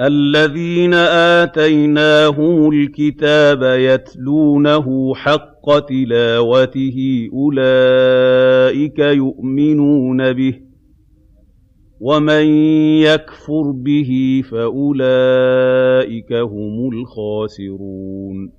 الَّذِينَ آتَيْنَاهُمُ الْكِتَابَ يَتْلُونَهُ حَقَّ تِلَاوَتِهِ أُولَٰئِكَ يُؤْمِنُونَ بِهِ ۗ وَمَن يَكْفُرْ بِهِ فَأُولَٰئِكَ هُمُ الْخَاسِرُونَ